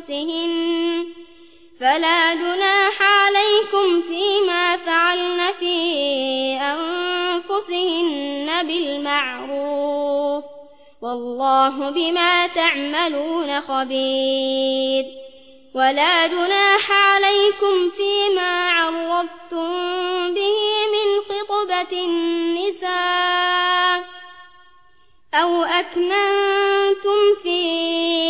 أنفسهن فلا جناح عليكم فيما فعلن في أنفسهن بالمعروف والله بما تعملون خبير ولا جناح عليكم فيما عرفتم به من خطبة النساء أو أكننتم في